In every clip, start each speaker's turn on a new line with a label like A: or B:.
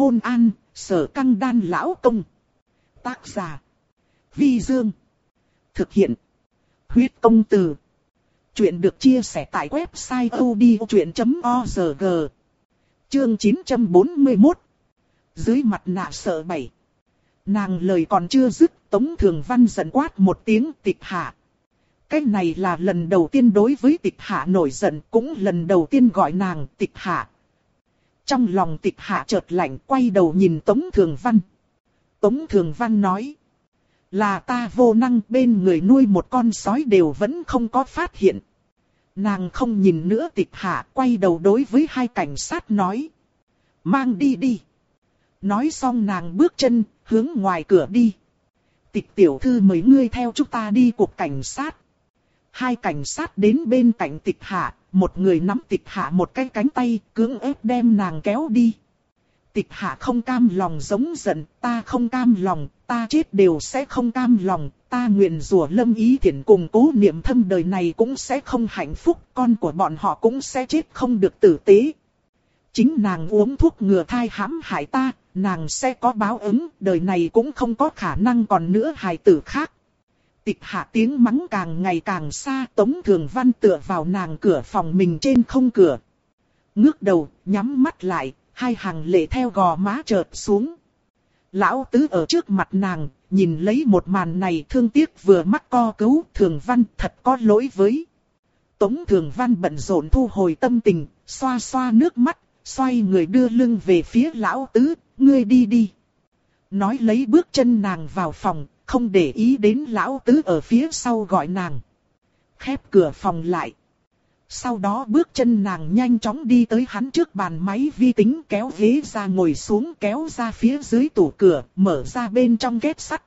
A: Hôn an, sở căng đan lão công. Tác giả. Vi Dương. Thực hiện. Huyết công từ. Chuyện được chia sẻ tại website odchuyện.org. Chương 941. Dưới mặt nạ sợ bảy. Nàng lời còn chưa dứt, Tống Thường Văn giận quát một tiếng tịch hạ. Cái này là lần đầu tiên đối với tịch hạ nổi giận, cũng lần đầu tiên gọi nàng tịch hạ. Trong lòng tịch hạ chợt lạnh quay đầu nhìn Tống Thường Văn. Tống Thường Văn nói. Là ta vô năng bên người nuôi một con sói đều vẫn không có phát hiện. Nàng không nhìn nữa tịch hạ quay đầu đối với hai cảnh sát nói. Mang đi đi. Nói xong nàng bước chân, hướng ngoài cửa đi. Tịch tiểu thư mấy ngươi theo chúng ta đi cuộc cảnh sát. Hai cảnh sát đến bên cạnh tịch hạ, một người nắm tịch hạ một cái cánh tay, cưỡng ép đem nàng kéo đi. Tịch hạ không cam lòng giống giận, ta không cam lòng, ta chết đều sẽ không cam lòng, ta nguyện rủa lâm ý thiện cùng cố niệm thâm đời này cũng sẽ không hạnh phúc, con của bọn họ cũng sẽ chết không được tử tế. Chính nàng uống thuốc ngừa thai hãm hại ta, nàng sẽ có báo ứng, đời này cũng không có khả năng còn nữa hài tử khác. Tịch hạ tiếng mắng càng ngày càng xa, Tống Thường Văn tựa vào nàng cửa phòng mình trên không cửa. Ngước đầu, nhắm mắt lại, hai hàng lệ theo gò má chợt xuống. Lão tứ ở trước mặt nàng, nhìn lấy một màn này thương tiếc vừa mắt co cứu Thường Văn thật có lỗi với. Tống Thường Văn bận rộn thu hồi tâm tình, xoa xoa nước mắt, xoay người đưa lưng về phía lão tứ, ngươi đi đi. Nói lấy bước chân nàng vào phòng, không để ý đến lão tứ ở phía sau gọi nàng. Khép cửa phòng lại. Sau đó bước chân nàng nhanh chóng đi tới hắn trước bàn máy vi tính kéo ghế ra ngồi xuống kéo ra phía dưới tủ cửa, mở ra bên trong kết sắt.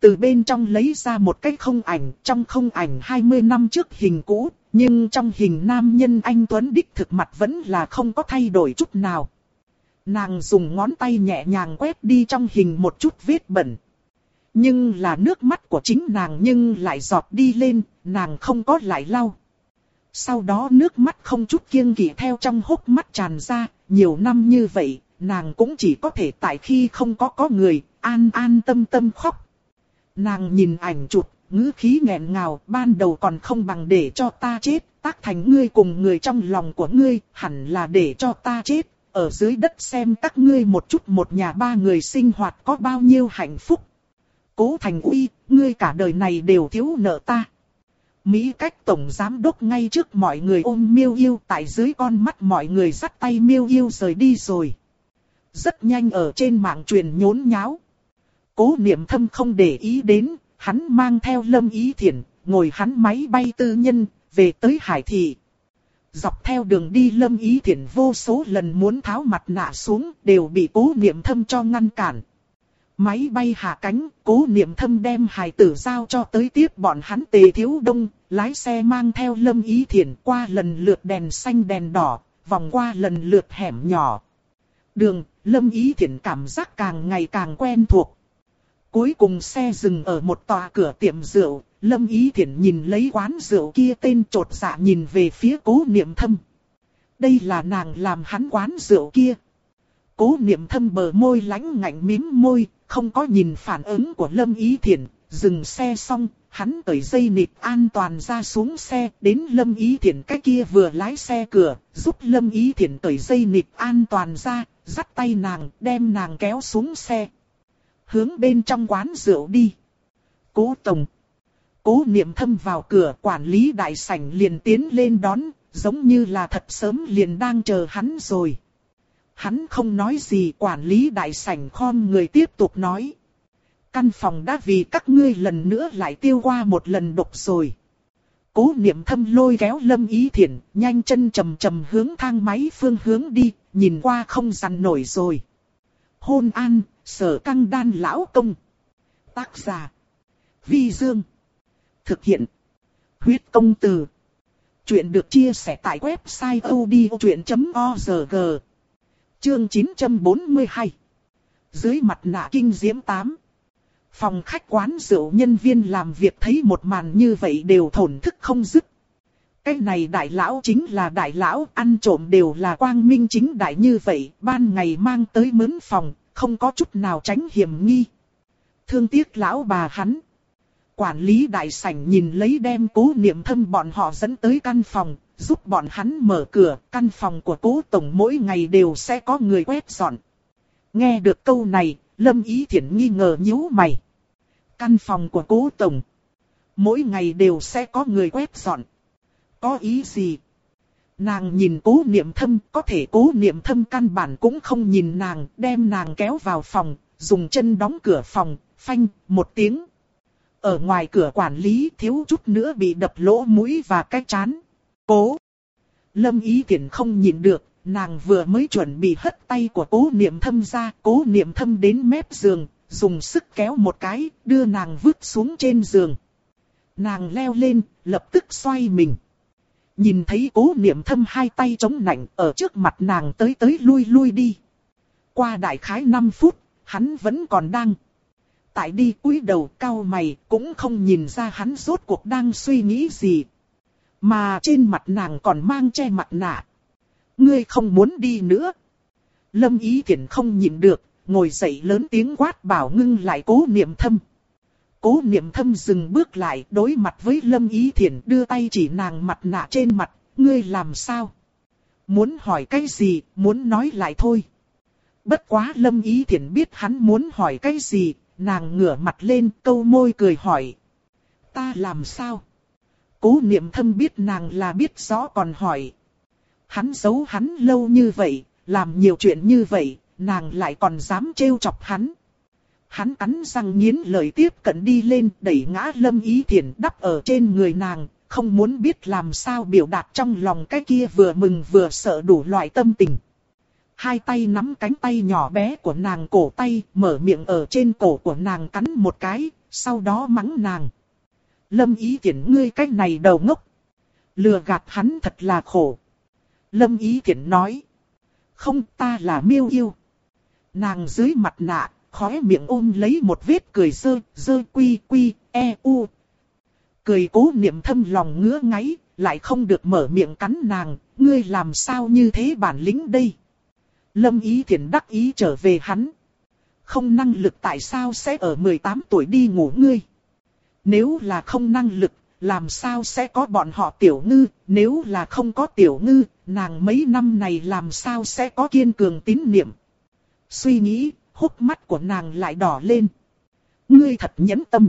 A: Từ bên trong lấy ra một cái không ảnh, trong không ảnh 20 năm trước hình cũ, nhưng trong hình nam nhân anh Tuấn đích thực mặt vẫn là không có thay đổi chút nào. Nàng dùng ngón tay nhẹ nhàng quét đi trong hình một chút vết bẩn. Nhưng là nước mắt của chính nàng nhưng lại giọt đi lên, nàng không có lại lau. Sau đó nước mắt không chút kiêng kỵ theo trong hốc mắt tràn ra, nhiều năm như vậy, nàng cũng chỉ có thể tại khi không có có người, an an tâm tâm khóc. Nàng nhìn ảnh chụp, ngữ khí nghẹn ngào, ban đầu còn không bằng để cho ta chết, tác thành ngươi cùng người trong lòng của ngươi, hẳn là để cho ta chết, ở dưới đất xem các ngươi một chút một nhà ba người sinh hoạt có bao nhiêu hạnh phúc. Cố Thành Uy, ngươi cả đời này đều thiếu nợ ta. Mỹ cách tổng giám đốc ngay trước mọi người ôm miêu yêu tại dưới con mắt mọi người dắt tay miêu yêu rời đi rồi. Rất nhanh ở trên mạng truyền nhốn nháo. Cố niệm thâm không để ý đến, hắn mang theo lâm ý thiện, ngồi hắn máy bay tư nhân, về tới Hải Thị. Dọc theo đường đi lâm ý thiện vô số lần muốn tháo mặt nạ xuống, đều bị cố niệm thâm cho ngăn cản. Máy bay hạ cánh, cố niệm thâm đem hài tử giao cho tới tiếp bọn hắn tề thiếu đông, lái xe mang theo lâm ý thiện qua lần lượt đèn xanh đèn đỏ, vòng qua lần lượt hẻm nhỏ. Đường, lâm ý thiện cảm giác càng ngày càng quen thuộc. Cuối cùng xe dừng ở một tòa cửa tiệm rượu, lâm ý thiện nhìn lấy quán rượu kia tên trột dạ nhìn về phía cố niệm thâm. Đây là nàng làm hắn quán rượu kia. Cố niệm thâm bờ môi lánh ngạnh mím môi, không có nhìn phản ứng của Lâm Ý Thiển, dừng xe xong, hắn cởi dây nịt an toàn ra xuống xe, đến Lâm Ý Thiển cái kia vừa lái xe cửa, giúp Lâm Ý Thiển cởi dây nịt an toàn ra, dắt tay nàng, đem nàng kéo xuống xe. Hướng bên trong quán rượu đi. Cố Tổng. Cố niệm thâm vào cửa quản lý đại sảnh liền tiến lên đón, giống như là thật sớm liền đang chờ hắn rồi. Hắn không nói gì quản lý đại sảnh khom người tiếp tục nói. Căn phòng đã vì các ngươi lần nữa lại tiêu qua một lần độc rồi. Cố niệm thâm lôi kéo lâm ý thiện, nhanh chân chầm chầm hướng thang máy phương hướng đi, nhìn qua không dằn nổi rồi. Hôn an, sở căng đan lão công. Tác giả. Vi Dương. Thực hiện. Huyết công từ. Chuyện được chia sẻ tại website odchuyện.org. Chương 942 Dưới mặt nạ kinh diễm 8 Phòng khách quán rượu nhân viên làm việc thấy một màn như vậy đều thổn thức không dứt. Cái này đại lão chính là đại lão, ăn trộm đều là quang minh chính đại như vậy, ban ngày mang tới mướn phòng, không có chút nào tránh hiểm nghi. Thương tiếc lão bà hắn. Quản lý đại sảnh nhìn lấy đem cố niệm thâm bọn họ dẫn tới căn phòng, giúp bọn hắn mở cửa, căn phòng của cố tổng mỗi ngày đều sẽ có người quét dọn. Nghe được câu này, Lâm Ý Thiển nghi ngờ nhíu mày. Căn phòng của cố tổng, mỗi ngày đều sẽ có người quét dọn. Có ý gì? Nàng nhìn cố niệm thâm, có thể cố niệm thâm căn bản cũng không nhìn nàng, đem nàng kéo vào phòng, dùng chân đóng cửa phòng, phanh, một tiếng. Ở ngoài cửa quản lý thiếu chút nữa bị đập lỗ mũi và cái chán. Cố. Lâm ý tiện không nhìn được, nàng vừa mới chuẩn bị hất tay của cố niệm thâm ra, cố niệm thâm đến mép giường, dùng sức kéo một cái, đưa nàng vứt xuống trên giường. Nàng leo lên, lập tức xoay mình. Nhìn thấy cố niệm thâm hai tay chống nạnh ở trước mặt nàng tới tới lui lui đi. Qua đại khái 5 phút, hắn vẫn còn đang. Tại đi cúi đầu cao mày cũng không nhìn ra hắn rốt cuộc đang suy nghĩ gì. Mà trên mặt nàng còn mang che mặt nạ. Ngươi không muốn đi nữa. Lâm ý thiển không nhịn được, ngồi dậy lớn tiếng quát bảo ngưng lại cố niệm thâm. Cố niệm thâm dừng bước lại đối mặt với Lâm Ý Thiển đưa tay chỉ nàng mặt nạ trên mặt, ngươi làm sao? Muốn hỏi cái gì, muốn nói lại thôi. Bất quá Lâm Ý Thiển biết hắn muốn hỏi cái gì, nàng ngửa mặt lên câu môi cười hỏi. Ta làm sao? Cố niệm thâm biết nàng là biết rõ còn hỏi. Hắn giấu hắn lâu như vậy, làm nhiều chuyện như vậy, nàng lại còn dám trêu chọc hắn. Hắn cắn răng nghiến lời tiếp cận đi lên đẩy ngã lâm ý thiền đắp ở trên người nàng, không muốn biết làm sao biểu đạt trong lòng cái kia vừa mừng vừa sợ đủ loại tâm tình. Hai tay nắm cánh tay nhỏ bé của nàng cổ tay, mở miệng ở trên cổ của nàng cắn một cái, sau đó mắng nàng. Lâm ý tiện ngươi cách này đầu ngốc. Lừa gạt hắn thật là khổ. Lâm ý tiện nói. Không ta là miêu yêu. Nàng dưới mặt nạ, khóe miệng ôm lấy một vết cười dơ, dơ quy quy, e u. Cười cố niệm thâm lòng ngứa ngáy, lại không được mở miệng cắn nàng, ngươi làm sao như thế bản lĩnh đây. Lâm ý thiện đắc ý trở về hắn. Không năng lực tại sao sẽ ở 18 tuổi đi ngủ ngươi. Nếu là không năng lực, làm sao sẽ có bọn họ tiểu ngư, nếu là không có tiểu ngư, nàng mấy năm này làm sao sẽ có kiên cường tín niệm. Suy nghĩ, hốc mắt của nàng lại đỏ lên. Ngươi thật nhẫn tâm.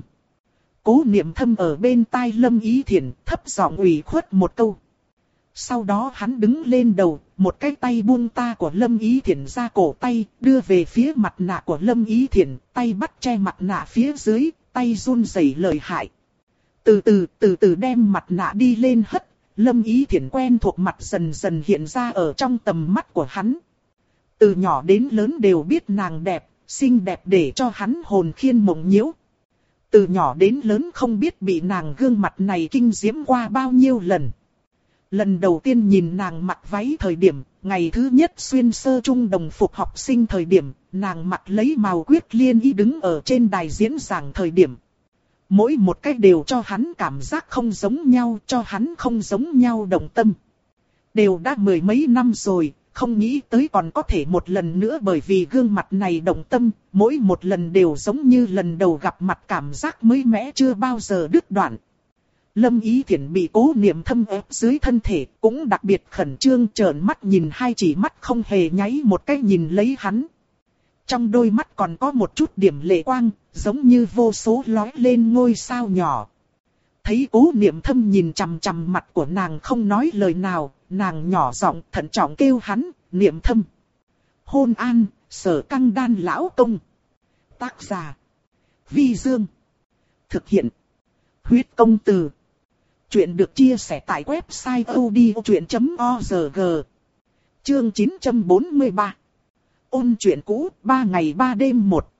A: Cố niệm thâm ở bên tai lâm ý thiền thấp giọng ủy khuất một câu. Sau đó hắn đứng lên đầu, một cái tay buông ta của lâm ý thiền ra cổ tay, đưa về phía mặt nạ của lâm ý thiền, tay bắt che mặt nạ phía dưới, tay run rẩy lời hại. Từ từ, từ từ đem mặt nạ đi lên hất, lâm ý thiện quen thuộc mặt dần dần hiện ra ở trong tầm mắt của hắn. Từ nhỏ đến lớn đều biết nàng đẹp, xinh đẹp để cho hắn hồn khiên mộng nhiễu. Từ nhỏ đến lớn không biết bị nàng gương mặt này kinh diễm qua bao nhiêu lần. Lần đầu tiên nhìn nàng mặc váy thời điểm, ngày thứ nhất xuyên sơ trung đồng phục học sinh thời điểm, nàng mặc lấy màu quyết liên y đứng ở trên đài diễn giảng thời điểm. Mỗi một cách đều cho hắn cảm giác không giống nhau, cho hắn không giống nhau đồng tâm. Đều đã mười mấy năm rồi, không nghĩ tới còn có thể một lần nữa bởi vì gương mặt này động tâm, mỗi một lần đều giống như lần đầu gặp mặt cảm giác mới mẻ chưa bao giờ đứt đoạn. Lâm Ý Thiển bị cố niệm thâm ép dưới thân thể, cũng đặc biệt khẩn trương trợn mắt nhìn hai chỉ mắt không hề nháy một cái nhìn lấy hắn. Trong đôi mắt còn có một chút điểm lệ quang, giống như vô số lói lên ngôi sao nhỏ. Thấy cố niệm thâm nhìn chằm chằm mặt của nàng không nói lời nào, nàng nhỏ giọng thận trọng kêu hắn, niệm thâm. Hôn an, sở căng đan lão công. Tác giả. Vi Dương. Thực hiện. Huyết công từ. Chuyện được chia sẻ tại website odchuyện.org. Chương 943. Ôn chuyện cũ, ba ngày ba đêm một.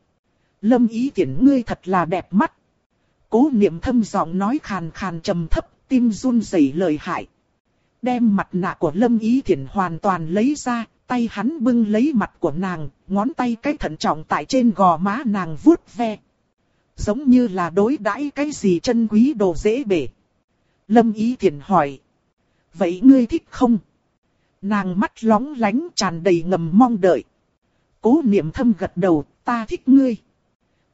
A: Lâm ý tiễn ngươi thật là đẹp mắt. Cố niệm thâm giọng nói khàn khàn trầm thấp, tim run rẩy lời hại. Đem mặt nạ của Lâm Ý Thiển hoàn toàn lấy ra, tay hắn bưng lấy mặt của nàng, ngón tay cái thận trọng tại trên gò má nàng vuốt ve. Giống như là đối đãi cái gì chân quý đồ dễ bể. Lâm Ý Thiển hỏi. Vậy ngươi thích không? Nàng mắt lóng lánh tràn đầy ngầm mong đợi. Cố niệm thâm gật đầu, ta thích ngươi.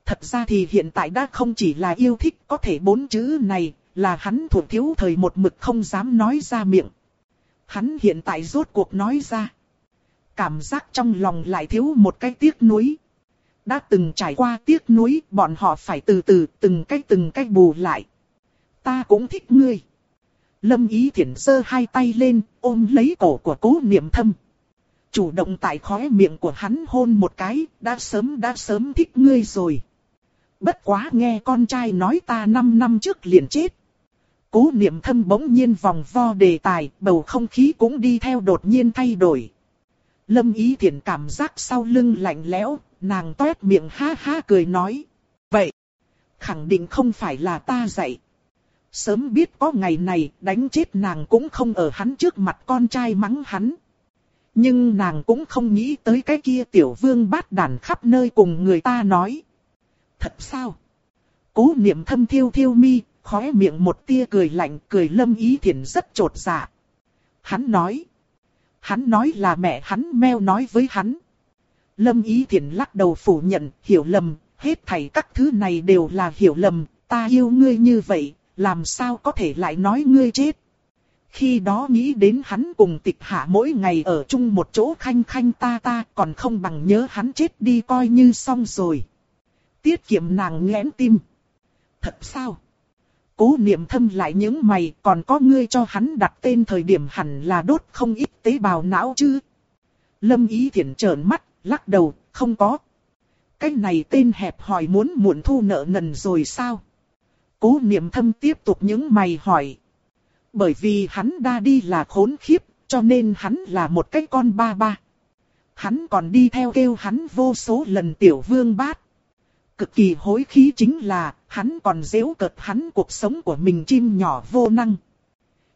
A: Thật ra thì hiện tại đã không chỉ là yêu thích có thể bốn chữ này, là hắn thuộc thiếu thời một mực không dám nói ra miệng. Hắn hiện tại rốt cuộc nói ra. Cảm giác trong lòng lại thiếu một cái tiếc nuối. Đã từng trải qua tiếc nuối, bọn họ phải từ từ từng cách từng cách bù lại. Ta cũng thích ngươi. Lâm Ý Thiển sơ hai tay lên, ôm lấy cổ của cố niệm thâm. Chủ động tại khóe miệng của hắn hôn một cái, đã sớm đã sớm thích ngươi rồi. Bất quá nghe con trai nói ta 5 năm trước liền chết. Cố niệm thâm bỗng nhiên vòng vo đề tài, bầu không khí cũng đi theo đột nhiên thay đổi. Lâm ý thiện cảm giác sau lưng lạnh lẽo, nàng toét miệng ha ha cười nói. Vậy, khẳng định không phải là ta dạy. Sớm biết có ngày này đánh chết nàng cũng không ở hắn trước mặt con trai mắng hắn. Nhưng nàng cũng không nghĩ tới cái kia tiểu vương bát đàn khắp nơi cùng người ta nói. Thật sao? Cố niệm thâm thiêu thiêu mi, khóe miệng một tia cười lạnh, cười lâm ý thiền rất trột dạ. Hắn nói. Hắn nói là mẹ hắn meo nói với hắn. Lâm ý thiền lắc đầu phủ nhận, hiểu lầm, hết thảy các thứ này đều là hiểu lầm, ta yêu ngươi như vậy, làm sao có thể lại nói ngươi chết. Khi đó nghĩ đến hắn cùng tịch hạ mỗi ngày ở chung một chỗ khanh khanh ta ta còn không bằng nhớ hắn chết đi coi như xong rồi. Tiết kiệm nàng nghẽn tim. Thật sao? Cố niệm thâm lại những mày còn có ngươi cho hắn đặt tên thời điểm hẳn là đốt không ít tế bào não chứ. Lâm ý thiện trợn mắt, lắc đầu, không có. Cái này tên hẹp hỏi muốn muộn thu nợ nần rồi sao? Cố niệm thâm tiếp tục những mày hỏi. Bởi vì hắn đa đi là khốn khiếp, cho nên hắn là một cái con ba ba. Hắn còn đi theo kêu hắn vô số lần tiểu vương bát. Cực kỳ hối khí chính là, hắn còn dễu cợt hắn cuộc sống của mình chim nhỏ vô năng.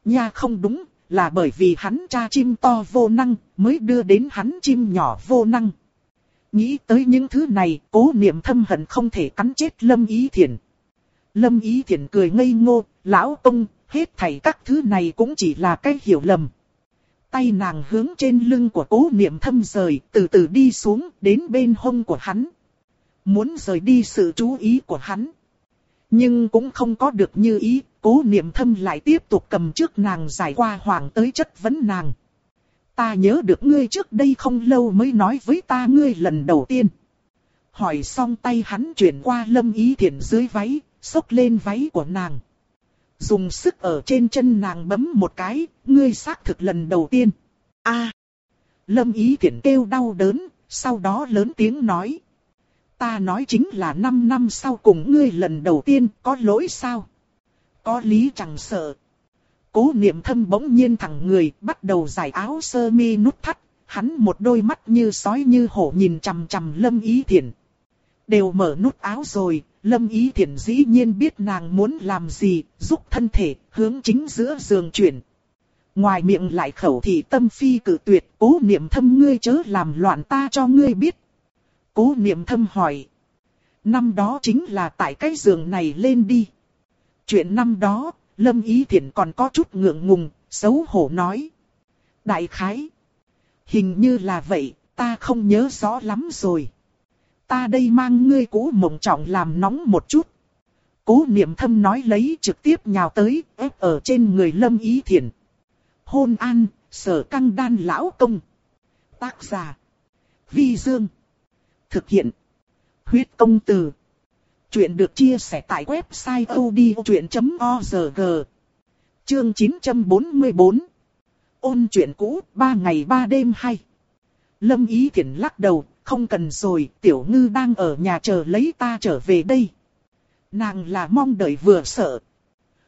A: Nha không đúng, là bởi vì hắn cha chim to vô năng, mới đưa đến hắn chim nhỏ vô năng. Nghĩ tới những thứ này, cố niệm thâm hận không thể cắn chết Lâm Ý Thiển. Lâm Ý Thiển cười ngây ngô, lão ông, hết thảy các thứ này cũng chỉ là cái hiểu lầm. Tay nàng hướng trên lưng của cố niệm thâm rời, từ từ đi xuống, đến bên hông của hắn. Muốn rời đi sự chú ý của hắn. Nhưng cũng không có được như ý, cố niệm thâm lại tiếp tục cầm trước nàng giải qua hoàng tới chất vấn nàng. Ta nhớ được ngươi trước đây không lâu mới nói với ta ngươi lần đầu tiên. Hỏi xong tay hắn chuyển qua lâm ý thiện dưới váy, xốc lên váy của nàng. Dùng sức ở trên chân nàng bấm một cái, ngươi xác thực lần đầu tiên. a Lâm ý Thiển kêu đau đớn, sau đó lớn tiếng nói. Ta nói chính là 5 năm sau cùng ngươi lần đầu tiên có lỗi sao? Có lý chẳng sợ. Cố niệm thâm bỗng nhiên thẳng người bắt đầu giải áo sơ mi nút thắt. Hắn một đôi mắt như sói như hổ nhìn chằm chằm lâm ý Thiển. Đều mở nút áo rồi, lâm ý thiển dĩ nhiên biết nàng muốn làm gì, giúp thân thể, hướng chính giữa giường chuyển. Ngoài miệng lại khẩu thị tâm phi cử tuyệt, cố niệm thâm ngươi chớ làm loạn ta cho ngươi biết, Cố niệm thâm hỏi. Năm đó chính là tại cái giường này lên đi. Chuyện năm đó, Lâm Ý Thiển còn có chút ngượng ngùng, xấu hổ nói. Đại khái. Hình như là vậy, ta không nhớ rõ lắm rồi. Ta đây mang ngươi cũ mộng trọng làm nóng một chút. Cố niệm thâm nói lấy trực tiếp nhào tới, ép ở trên người Lâm Ý Thiển. Hôn an, sở căng đan lão công. Tác giả. Vi Dương. Thực hiện. Huyết công từ. Chuyện được chia sẻ tại website odchuyện.org. Chương 944. Ôn chuyện cũ, ba ngày ba đêm hay. Lâm Ý Thiển lắc đầu, không cần rồi, tiểu ngư đang ở nhà chờ lấy ta trở về đây. Nàng là mong đợi vừa sợ.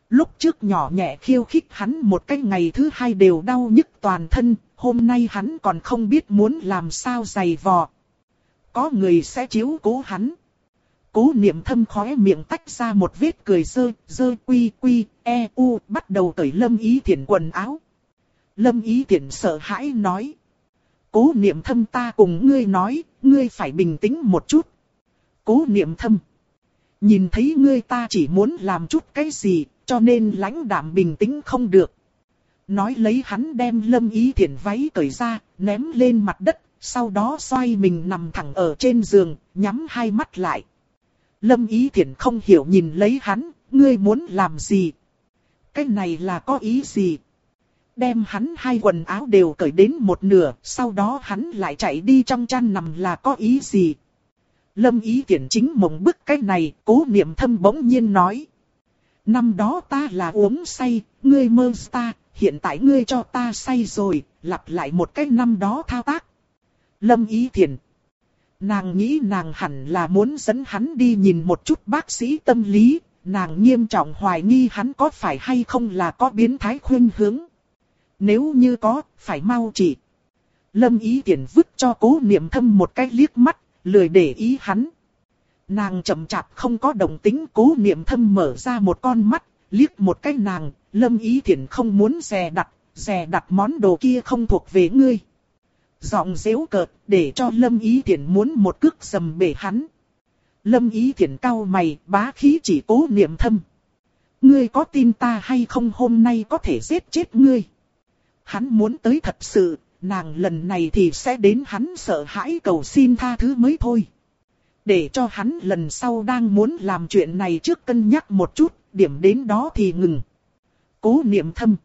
A: Lúc trước nhỏ nhẹ khiêu khích hắn một cái ngày thứ hai đều đau nhức toàn thân, hôm nay hắn còn không biết muốn làm sao giày vò. Có người sẽ chiếu cố hắn. Cố niệm thâm khóe miệng tách ra một vết cười dơ, dơ quy quy, e u, bắt đầu cởi lâm ý thiện quần áo. Lâm ý thiện sợ hãi nói. Cố niệm thâm ta cùng ngươi nói, ngươi phải bình tĩnh một chút. Cố niệm thâm. Nhìn thấy ngươi ta chỉ muốn làm chút cái gì, cho nên lãnh đạm bình tĩnh không được. nói lấy hắn đem lâm ý thiển váy cởi ra, ném lên mặt đất, sau đó xoay mình nằm thẳng ở trên giường, nhắm hai mắt lại. Lâm ý thiển không hiểu nhìn lấy hắn, ngươi muốn làm gì? Cái này là có ý gì? Đem hắn hai quần áo đều cởi đến một nửa, sau đó hắn lại chạy đi trong chăn nằm là có ý gì? Lâm ý tiện chính mộng bức cái này, cố niệm thâm bỗng nhiên nói. Năm đó ta là uống say, ngươi mơ ta, hiện tại ngươi cho ta say rồi, lặp lại một cái năm đó thao tác. Lâm ý thiền. Nàng nghĩ nàng hẳn là muốn dẫn hắn đi nhìn một chút bác sĩ tâm lý, nàng nghiêm trọng hoài nghi hắn có phải hay không là có biến thái khuyên hướng. Nếu như có, phải mau chỉ. Lâm ý tiện vứt cho cố niệm thâm một cái liếc mắt, lười để ý hắn. Nàng chậm chạp không có đồng tính cố niệm thâm mở ra một con mắt, liếc một cái nàng, lâm ý thiện không muốn xè đặt, xè đặt món đồ kia không thuộc về ngươi. Giọng dễu cợt để cho lâm ý thiện muốn một cước sầm bể hắn. Lâm ý thiện cau mày, bá khí chỉ cố niệm thâm. Ngươi có tin ta hay không hôm nay có thể giết chết ngươi? Hắn muốn tới thật sự, nàng lần này thì sẽ đến hắn sợ hãi cầu xin tha thứ mới thôi. Để cho hắn lần sau đang muốn làm chuyện này trước cân nhắc một chút, điểm đến đó thì ngừng. Cố niệm thâm.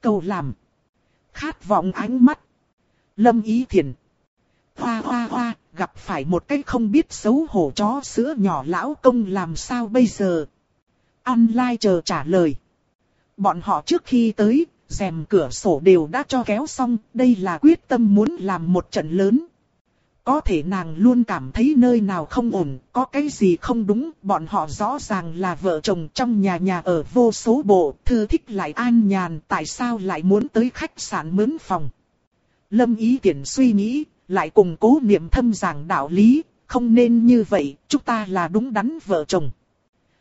A: Cầu làm. Khát vọng ánh mắt. Lâm ý thiền. Hoa hoa hoa, gặp phải một cái không biết xấu hổ chó sữa nhỏ lão công làm sao bây giờ. Online chờ trả lời. Bọn họ trước khi tới, rèm cửa sổ đều đã cho kéo xong, đây là quyết tâm muốn làm một trận lớn. Có thể nàng luôn cảm thấy nơi nào không ổn, có cái gì không đúng, bọn họ rõ ràng là vợ chồng trong nhà nhà ở vô số bộ, thư thích lại an nhàn, tại sao lại muốn tới khách sạn mướn phòng. Lâm ý tiện suy nghĩ, lại cùng cố niệm thâm giảng đạo lý, không nên như vậy, chúng ta là đúng đắn vợ chồng.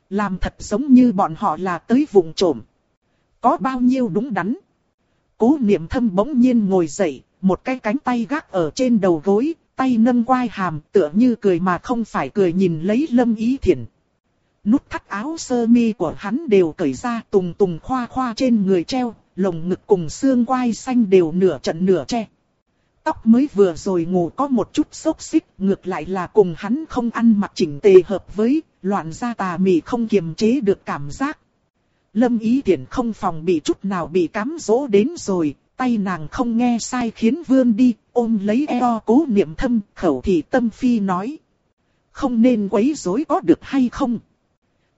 A: Làm thật giống như bọn họ là tới vùng trộm. Có bao nhiêu đúng đắn. Cố niệm thâm bỗng nhiên ngồi dậy, một cái cánh tay gác ở trên đầu gối, tay nâng quai hàm tựa như cười mà không phải cười nhìn lấy lâm ý thiện. Nút thắt áo sơ mi của hắn đều cởi ra tùng tùng khoa khoa trên người treo, lồng ngực cùng xương quai xanh đều nửa trận nửa che. Tóc mới vừa rồi ngủ có một chút xốc xích, ngược lại là cùng hắn không ăn mặc chỉnh tề hợp với, loạn ra tà mị không kiềm chế được cảm giác. Lâm ý tiện không phòng bị chút nào bị cám dỗ đến rồi, tay nàng không nghe sai khiến vươn đi, ôm lấy eo cố niệm thâm, khẩu thì tâm phi nói. Không nên quấy rối có được hay không?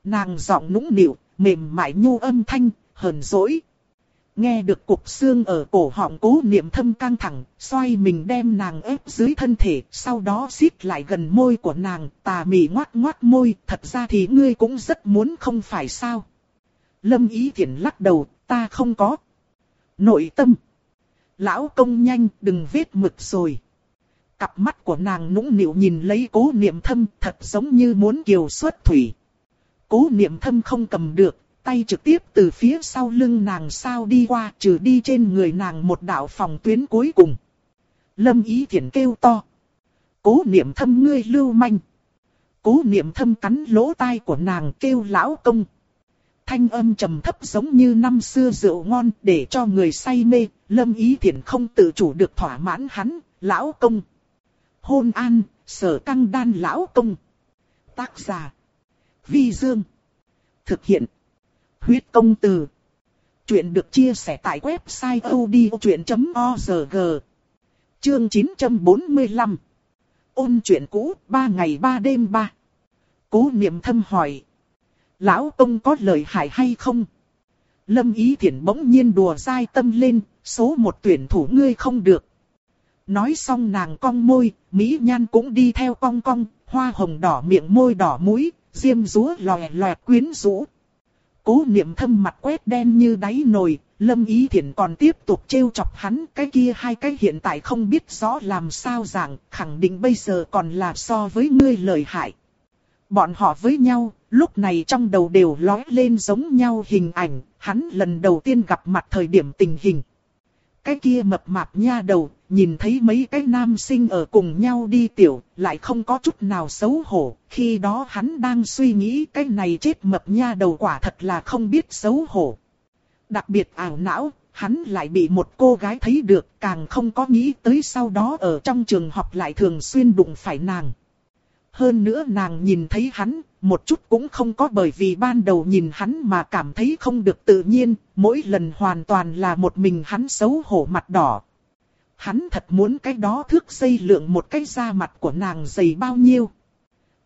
A: Nàng giọng nũng nịu, mềm mại nhu âm thanh, hờn dỗi. Nghe được cục xương ở cổ họng cố niệm thâm căng thẳng, xoay mình đem nàng ép dưới thân thể, sau đó xít lại gần môi của nàng, tà mị ngoát ngoát môi, thật ra thì ngươi cũng rất muốn không phải sao. Lâm ý thiện lắc đầu, ta không có. Nội tâm. Lão công nhanh, đừng vết mực rồi. Cặp mắt của nàng nũng nịu nhìn lấy cố niệm thâm thật giống như muốn kiều xuất thủy. Cố niệm thâm không cầm được, tay trực tiếp từ phía sau lưng nàng sao đi qua trừ đi trên người nàng một đạo phòng tuyến cuối cùng. Lâm ý thiện kêu to. Cố niệm thâm ngươi lưu manh. Cố niệm thâm cắn lỗ tai của nàng kêu lão công thanh âm trầm thấp giống như năm xưa rượu ngon để cho người say mê, lâm ý thiện không tự chủ được thỏa mãn hắn, lão công. Hôn an, sở căng đan lão công. Tác giả. Vi Dương. Thực hiện. Huyết công từ. Chuyện được chia sẻ tại website odchuyện.org. Chương 945. Ôn chuyện cũ, ba ngày ba đêm ba. Cố niệm thâm hỏi. Lão công có lời hại hay không? Lâm Ý Thiển bỗng nhiên đùa dai tâm lên, số một tuyển thủ ngươi không được. Nói xong nàng cong môi, Mỹ Nhan cũng đi theo cong cong, hoa hồng đỏ miệng môi đỏ mũi, diêm rúa lòe lòe quyến rũ. Cố niệm thâm mặt quét đen như đáy nồi, Lâm Ý Thiển còn tiếp tục trêu chọc hắn cái kia hai cái hiện tại không biết rõ làm sao dạng, khẳng định bây giờ còn là so với ngươi lời hại. Bọn họ với nhau, lúc này trong đầu đều lói lên giống nhau hình ảnh, hắn lần đầu tiên gặp mặt thời điểm tình hình. Cái kia mập mạp nha đầu, nhìn thấy mấy cái nam sinh ở cùng nhau đi tiểu, lại không có chút nào xấu hổ. Khi đó hắn đang suy nghĩ cái này chết mập nha đầu quả thật là không biết xấu hổ. Đặc biệt ảo não, hắn lại bị một cô gái thấy được, càng không có nghĩ tới sau đó ở trong trường học lại thường xuyên đụng phải nàng. Hơn nữa nàng nhìn thấy hắn, một chút cũng không có bởi vì ban đầu nhìn hắn mà cảm thấy không được tự nhiên, mỗi lần hoàn toàn là một mình hắn xấu hổ mặt đỏ. Hắn thật muốn cái đó thước dây lượng một cái da mặt của nàng dày bao nhiêu.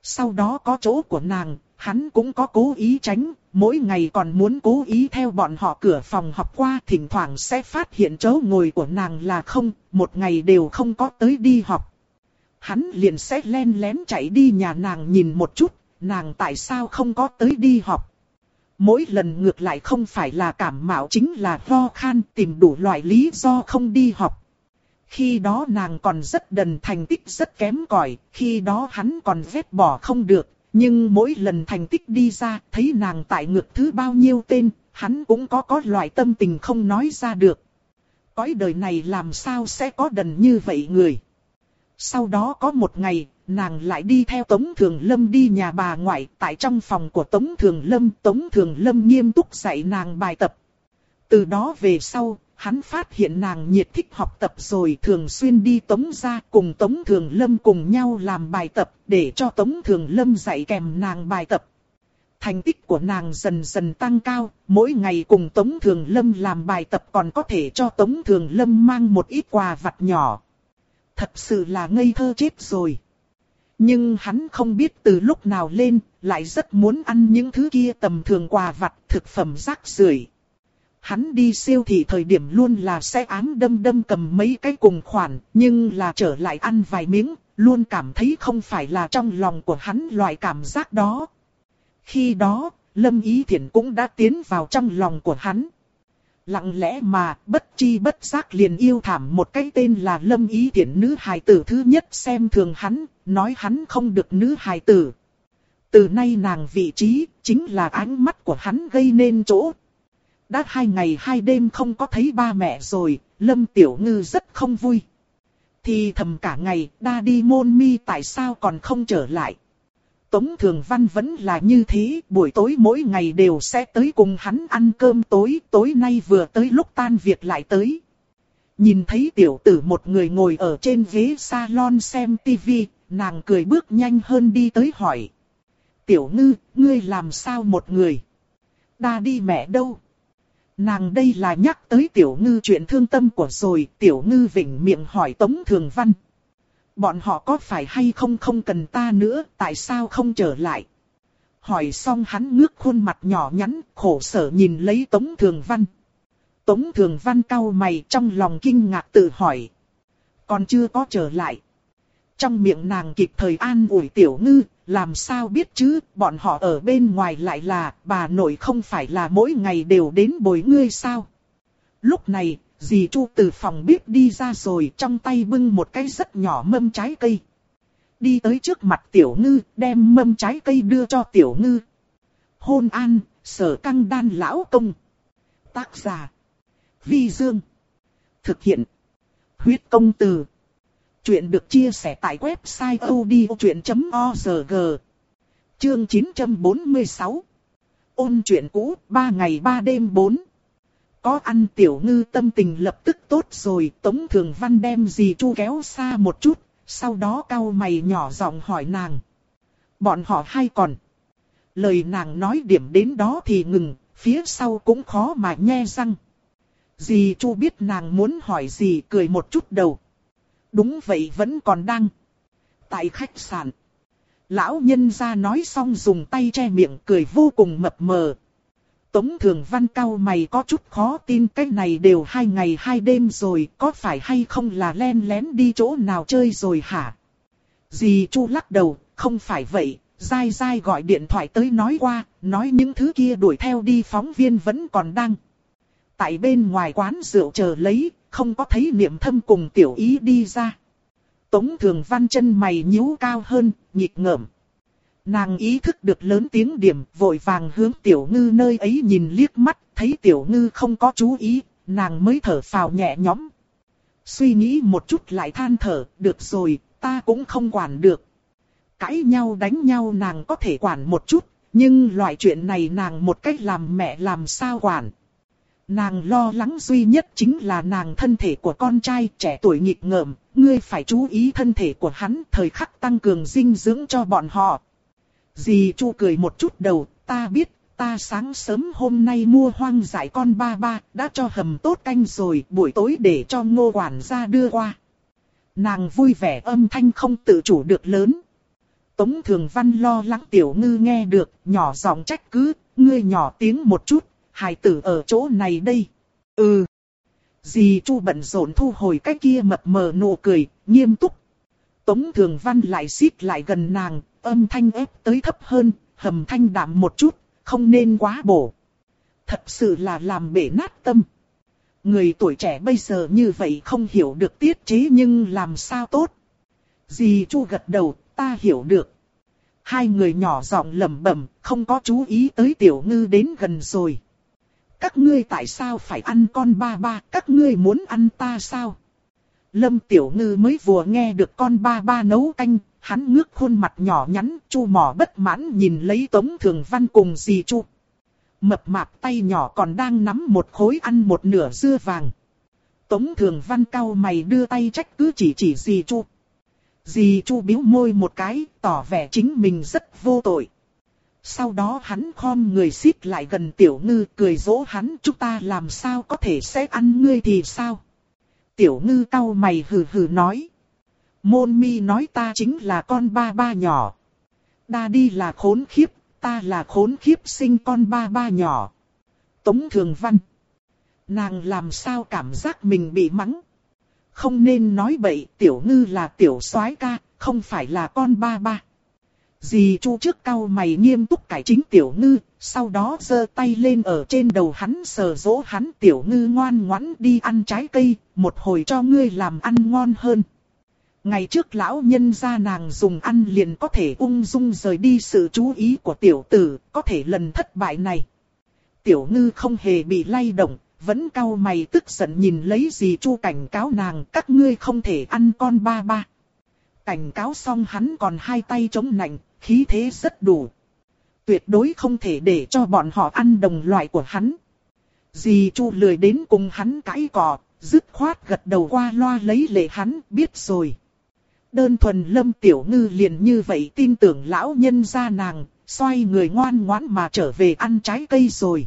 A: Sau đó có chỗ của nàng, hắn cũng có cố ý tránh, mỗi ngày còn muốn cố ý theo bọn họ cửa phòng học qua thỉnh thoảng sẽ phát hiện chỗ ngồi của nàng là không, một ngày đều không có tới đi học. Hắn liền sẽ len lén chạy đi nhà nàng nhìn một chút, nàng tại sao không có tới đi học. Mỗi lần ngược lại không phải là cảm mạo chính là lo khan tìm đủ loại lý do không đi học. Khi đó nàng còn rất đần thành tích rất kém cỏi, khi đó hắn còn vết bỏ không được, nhưng mỗi lần thành tích đi ra, thấy nàng tại ngược thứ bao nhiêu tên, hắn cũng có có loại tâm tình không nói ra được. Cõi đời này làm sao sẽ có đần như vậy người. Sau đó có một ngày, nàng lại đi theo Tống Thường Lâm đi nhà bà ngoại, tại trong phòng của Tống Thường Lâm, Tống Thường Lâm nghiêm túc dạy nàng bài tập. Từ đó về sau, hắn phát hiện nàng nhiệt thích học tập rồi thường xuyên đi Tống ra cùng Tống Thường Lâm cùng nhau làm bài tập để cho Tống Thường Lâm dạy kèm nàng bài tập. Thành tích của nàng dần dần tăng cao, mỗi ngày cùng Tống Thường Lâm làm bài tập còn có thể cho Tống Thường Lâm mang một ít quà vặt nhỏ. Thật sự là ngây thơ chết rồi. Nhưng hắn không biết từ lúc nào lên, lại rất muốn ăn những thứ kia tầm thường quà vặt, thực phẩm rác rưởi. Hắn đi siêu thị thời điểm luôn là xe ám đâm đâm cầm mấy cái cùng khoản, nhưng là trở lại ăn vài miếng, luôn cảm thấy không phải là trong lòng của hắn loại cảm giác đó. Khi đó, Lâm Ý Thiển cũng đã tiến vào trong lòng của hắn. Lặng lẽ mà, bất chi bất giác liền yêu thảm một cái tên là Lâm Ý Thiển nữ hài tử thứ nhất xem thường hắn, nói hắn không được nữ hài tử. Từ nay nàng vị trí, chính là ánh mắt của hắn gây nên chỗ, đã hai ngày hai đêm không có thấy ba mẹ rồi, Lâm Tiểu Ngư rất không vui. Thì thầm cả ngày, đa đi môn mi tại sao còn không trở lại. Tống Thường Văn vẫn là như thế, buổi tối mỗi ngày đều sẽ tới cùng hắn ăn cơm tối, tối nay vừa tới lúc tan việc lại tới. Nhìn thấy tiểu tử một người ngồi ở trên ghế salon xem tivi, nàng cười bước nhanh hơn đi tới hỏi. Tiểu ngư, ngươi làm sao một người? Đa đi mẹ đâu? Nàng đây là nhắc tới tiểu ngư chuyện thương tâm của rồi, tiểu ngư vỉnh miệng hỏi Tống Thường Văn. Bọn họ có phải hay không không cần ta nữa, tại sao không trở lại? Hỏi xong hắn ngước khuôn mặt nhỏ nhắn, khổ sở nhìn lấy Tống Thường Văn. Tống Thường Văn cau mày trong lòng kinh ngạc tự hỏi. Còn chưa có trở lại. Trong miệng nàng kịp thời an ủi tiểu ngư, làm sao biết chứ, bọn họ ở bên ngoài lại là, bà nội không phải là mỗi ngày đều đến bồi ngươi sao. Lúc này, dì Chu từ phòng bếp đi ra rồi trong tay bưng một cái rất nhỏ mâm trái cây. Đi tới trước mặt tiểu ngư, đem mâm trái cây đưa cho tiểu ngư. Hôn an, sở căng đan lão công. Tác giả. Vi Dương. Thực hiện. Huyết công từ. Chuyện được chia sẻ tại website odchuyện.org Chương 946 Ôn chuyện cũ, ba ngày ba đêm bốn có ăn tiểu ngư tâm tình lập tức tốt rồi, Tống Thường Văn đem gì chu kéo xa một chút, sau đó cau mày nhỏ giọng hỏi nàng. Bọn họ hay còn. Lời nàng nói điểm đến đó thì ngừng, phía sau cũng khó mà nghe răng. Dì Chu biết nàng muốn hỏi gì cười một chút đầu. Đúng vậy vẫn còn đang. Tại khách sạn. Lão nhân ra nói xong dùng tay che miệng cười vô cùng mập mờ. Tống thường văn cao mày có chút khó tin cái này đều hai ngày hai đêm rồi, có phải hay không là len lén đi chỗ nào chơi rồi hả? Dì Chu lắc đầu, không phải vậy, dai dai gọi điện thoại tới nói qua, nói những thứ kia đuổi theo đi phóng viên vẫn còn đang. Tại bên ngoài quán rượu chờ lấy, không có thấy niệm thâm cùng tiểu ý đi ra. Tống thường văn chân mày nhíu cao hơn, nhịp ngợm. Nàng ý thức được lớn tiếng điểm, vội vàng hướng tiểu ngư nơi ấy nhìn liếc mắt, thấy tiểu ngư không có chú ý, nàng mới thở phào nhẹ nhõm. Suy nghĩ một chút lại than thở, được rồi, ta cũng không quản được. Cãi nhau đánh nhau nàng có thể quản một chút, nhưng loại chuyện này nàng một cách làm mẹ làm sao quản. Nàng lo lắng duy nhất chính là nàng thân thể của con trai trẻ tuổi nghịch ngợm, ngươi phải chú ý thân thể của hắn thời khắc tăng cường dinh dưỡng cho bọn họ. Dì Chu cười một chút đầu, ta biết, ta sáng sớm hôm nay mua hoang dại con ba ba, đã cho hầm tốt canh rồi, buổi tối để cho ngô quản gia đưa qua. Nàng vui vẻ âm thanh không tự chủ được lớn. Tống Thường Văn lo lắng tiểu ngư nghe được, nhỏ giọng trách cứ, ngươi nhỏ tiếng một chút, hài tử ở chỗ này đây. Ừ. Dì Chu bận rộn thu hồi cái kia mập mờ nụ cười, nghiêm túc. Tống Thường Văn lại xít lại gần nàng, âm thanh ép tới thấp hơn, hầm thanh đạm một chút, không nên quá bổ. Thật sự là làm bể nát tâm. Người tuổi trẻ bây giờ như vậy không hiểu được tiết chế nhưng làm sao tốt. Dì Chu gật đầu, ta hiểu được. Hai người nhỏ giọng lẩm bẩm, không có chú ý tới tiểu ngư đến gần rồi. Các ngươi tại sao phải ăn con ba ba, các ngươi muốn ăn ta sao? Lâm tiểu ngư mới vừa nghe được con ba ba nấu canh, hắn ngước khuôn mặt nhỏ nhắn, chu mỏ bất mãn nhìn lấy tống thường văn cùng dì chu. Mập mạp tay nhỏ còn đang nắm một khối ăn một nửa dưa vàng. Tống thường văn cao mày đưa tay trách cứ chỉ chỉ dì chu. Dì chu biếu môi một cái, tỏ vẻ chính mình rất vô tội. Sau đó hắn khom người xít lại gần tiểu ngư cười dỗ hắn chúng ta làm sao có thể sẽ ăn ngươi thì sao. Tiểu ngư cau mày hừ hừ nói. Môn mi nói ta chính là con ba ba nhỏ. Đa đi là khốn khiếp, ta là khốn khiếp sinh con ba ba nhỏ. Tống Thường Văn. Nàng làm sao cảm giác mình bị mắng. Không nên nói bậy, tiểu ngư là tiểu soái ca, không phải là con ba ba. Dì chu trước cau mày nghiêm túc cải chính tiểu ngư, sau đó giơ tay lên ở trên đầu hắn sờ dỗ hắn tiểu ngư ngoan ngoãn đi ăn trái cây, một hồi cho ngươi làm ăn ngon hơn. Ngày trước lão nhân gia nàng dùng ăn liền có thể ung dung rời đi sự chú ý của tiểu tử, có thể lần thất bại này. Tiểu ngư không hề bị lay động, vẫn cau mày tức giận nhìn lấy gì chu cảnh cáo nàng các ngươi không thể ăn con ba ba. Cảnh cáo xong hắn còn hai tay chống nạnh, khí thế rất đủ. Tuyệt đối không thể để cho bọn họ ăn đồng loại của hắn. Dì Chu lười đến cùng hắn cãi cọ, dứt khoát gật đầu qua loa lấy lệ hắn, biết rồi. Đơn thuần lâm tiểu ngư liền như vậy tin tưởng lão nhân gia nàng, xoay người ngoan ngoãn mà trở về ăn trái cây rồi.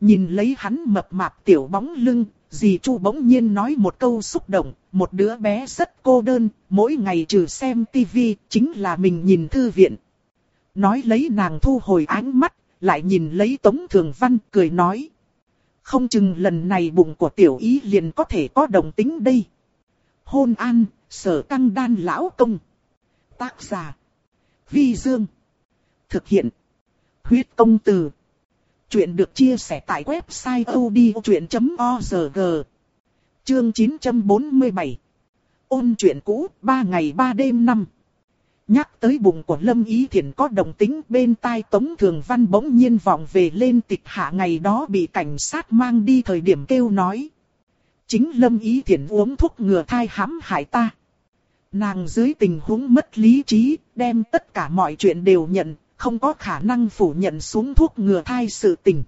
A: Nhìn lấy hắn mập mạp tiểu bóng lưng, dì Chu bỗng nhiên nói một câu xúc động, một đứa bé rất cô đơn, mỗi ngày trừ xem tivi, chính là mình nhìn thư viện. Nói lấy nàng thu hồi ánh mắt, lại nhìn lấy Tống Thường Văn cười nói. Không chừng lần này bụng của tiểu ý liền có thể có đồng tính đây. Hôn an, sở căng đan lão công. Tác giả. Vi Dương. Thực hiện. Huyết công từ. Chuyện được chia sẻ tại website odchuyện.org. Chương 947. Ôn chuyện cũ, ba ngày ba đêm năm. Nhắc tới bụng của Lâm Ý Thiển có đồng tính bên tai Tống Thường Văn bỗng nhiên vọng về lên tịch hạ ngày đó bị cảnh sát mang đi thời điểm kêu nói. Chính Lâm Ý Thiển uống thuốc ngừa thai hãm hại ta. Nàng dưới tình huống mất lý trí, đem tất cả mọi chuyện đều nhận, không có khả năng phủ nhận xuống thuốc ngừa thai sự tình.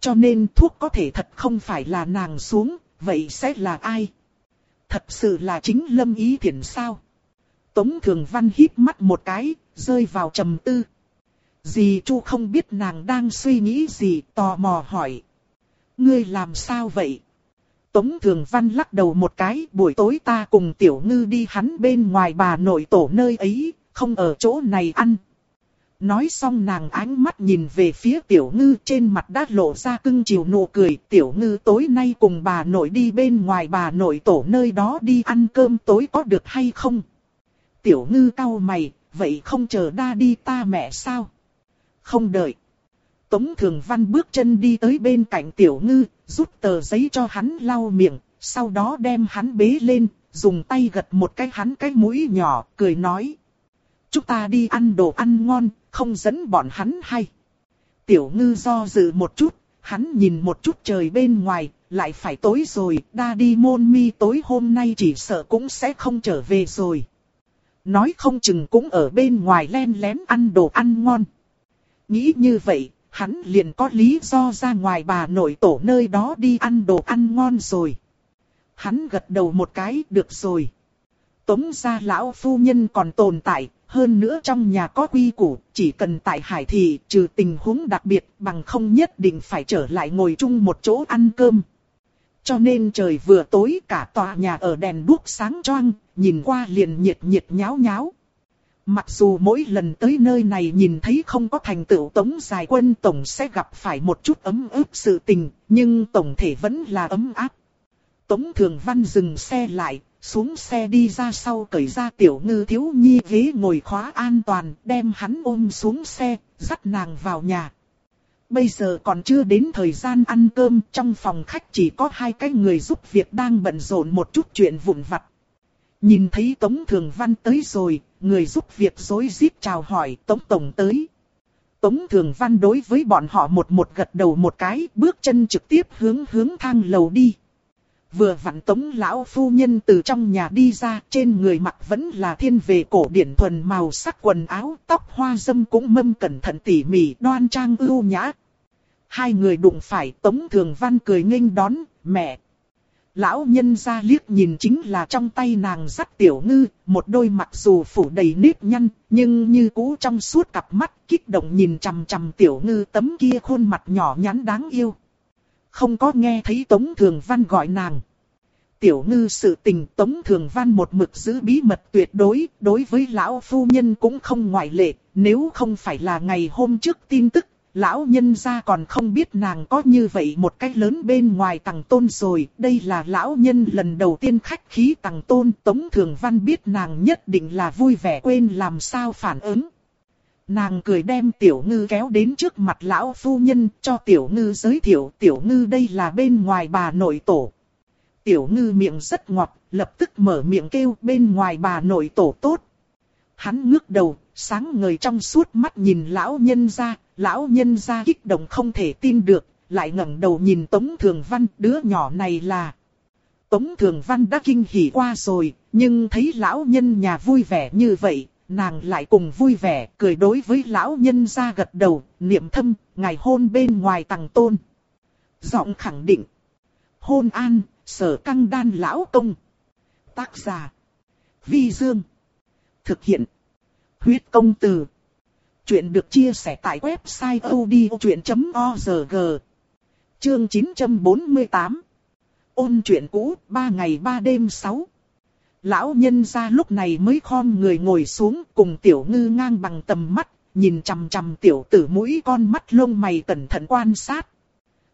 A: Cho nên thuốc có thể thật không phải là nàng xuống, vậy sẽ là ai? Thật sự là chính Lâm Ý Thiển sao? Tống Thường Văn híp mắt một cái, rơi vào trầm tư. Dì Chu không biết nàng đang suy nghĩ gì, tò mò hỏi. Ngươi làm sao vậy? Tống Thường Văn lắc đầu một cái, buổi tối ta cùng Tiểu Ngư đi hắn bên ngoài bà nội tổ nơi ấy, không ở chỗ này ăn. Nói xong nàng ánh mắt nhìn về phía Tiểu Ngư trên mặt đã lộ ra cưng chiều nụ cười. Tiểu Ngư tối nay cùng bà nội đi bên ngoài bà nội tổ nơi đó đi ăn cơm tối có được hay không? Tiểu Ngư cau mày, vậy không chờ đa đi ta mẹ sao? Không đợi. Tống Thường Văn bước chân đi tới bên cạnh Tiểu Ngư, rút tờ giấy cho hắn lau miệng, sau đó đem hắn bế lên, dùng tay gật một cái hắn cái mũi nhỏ, cười nói. Chúng ta đi ăn đồ ăn ngon, không dẫn bọn hắn hay. Tiểu ngư do dự một chút, hắn nhìn một chút trời bên ngoài, lại phải tối rồi, đa đi môn mi tối hôm nay chỉ sợ cũng sẽ không trở về rồi. Nói không chừng cũng ở bên ngoài len lén ăn đồ ăn ngon. Nghĩ như vậy, hắn liền có lý do ra ngoài bà nội tổ nơi đó đi ăn đồ ăn ngon rồi. Hắn gật đầu một cái, được rồi. Tống gia lão phu nhân còn tồn tại, hơn nữa trong nhà có quy củ, chỉ cần tại hải thị trừ tình huống đặc biệt bằng không nhất định phải trở lại ngồi chung một chỗ ăn cơm. Cho nên trời vừa tối cả tòa nhà ở đèn đuốc sáng choang, nhìn qua liền nhiệt nhiệt nháo nháo. Mặc dù mỗi lần tới nơi này nhìn thấy không có thành tựu tống dài quân tổng sẽ gặp phải một chút ấm ức sự tình, nhưng tổng thể vẫn là ấm áp. Tống Thường Văn dừng xe lại, xuống xe đi ra sau cởi ra tiểu ngư thiếu nhi ghế ngồi khóa an toàn, đem hắn ôm xuống xe, dắt nàng vào nhà. Bây giờ còn chưa đến thời gian ăn cơm, trong phòng khách chỉ có hai cái người giúp việc đang bận rộn một chút chuyện vụn vặt. Nhìn thấy Tống Thường Văn tới rồi, người giúp việc dối rít chào hỏi Tống Tổng tới. Tống Thường Văn đối với bọn họ một một gật đầu một cái, bước chân trực tiếp hướng hướng thang lầu đi. Vừa vặn tống lão phu nhân từ trong nhà đi ra, trên người mặc vẫn là thiên về cổ điển thuần màu sắc quần áo, tóc hoa dâm cũng mâm cẩn thận tỉ mỉ, đoan trang ưu nhã. Hai người đụng phải tống thường văn cười nghênh đón, mẹ. Lão nhân ra liếc nhìn chính là trong tay nàng dắt tiểu ngư, một đôi mặt dù phủ đầy nếp nhăn, nhưng như cũ trong suốt cặp mắt kích động nhìn chằm chằm tiểu ngư tấm kia khuôn mặt nhỏ nhắn đáng yêu không có nghe thấy Tống Thường Văn gọi nàng. Tiểu ngư sự tình Tống Thường Văn một mực giữ bí mật tuyệt đối, đối với lão phu nhân cũng không ngoại lệ, nếu không phải là ngày hôm trước tin tức, lão nhân gia còn không biết nàng có như vậy một cách lớn bên ngoài tầng tôn rồi, đây là lão nhân lần đầu tiên khách khí tầng tôn, Tống Thường Văn biết nàng nhất định là vui vẻ quên làm sao phản ứng. Nàng cười đem tiểu ngư kéo đến trước mặt lão phu nhân cho tiểu ngư giới thiệu tiểu ngư đây là bên ngoài bà nội tổ. Tiểu ngư miệng rất ngọt, lập tức mở miệng kêu bên ngoài bà nội tổ tốt. Hắn ngước đầu, sáng ngời trong suốt mắt nhìn lão nhân ra, lão nhân ra kích động không thể tin được, lại ngẩng đầu nhìn Tống Thường Văn, đứa nhỏ này là... Tống Thường Văn đã kinh hỉ qua rồi, nhưng thấy lão nhân nhà vui vẻ như vậy, nàng lại cùng vui vẻ, cười đối với lão nhân ra gật đầu, niệm thâm, ngày hôn bên ngoài tầng tôn. Giọng khẳng định. Hôn an, sở căng đan lão công. Tác giả. Vi Dương. Thực hiện. Huyết công từ. Chuyện được chia sẻ tại website odchuyện.org. Chương 948. Ôn chuyện cũ, 3 ngày 3 đêm 6. Lão nhân ra lúc này mới khom người ngồi xuống cùng tiểu ngư ngang bằng tầm mắt, nhìn chằm chằm tiểu tử mũi con mắt lông mày cẩn thận quan sát.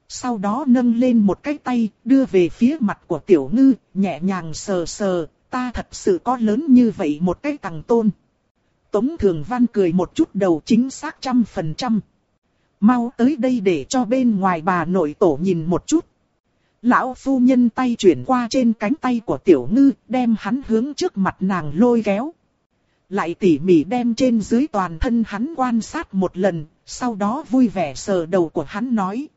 A: Sau đó nâng lên một cái tay, đưa về phía mặt của tiểu ngư, nhẹ nhàng sờ sờ, ta thật sự có lớn như vậy một cái tầng tôn. Tống Thường Văn cười một chút đầu chính xác trăm phần trăm. Mau tới đây để cho bên ngoài bà nội tổ nhìn một chút. Lão phu nhân tay chuyển qua trên cánh tay của tiểu ngư, đem hắn hướng trước mặt nàng lôi kéo. Lại tỉ mỉ đem trên dưới toàn thân hắn quan sát một lần, sau đó vui vẻ sờ đầu của hắn nói.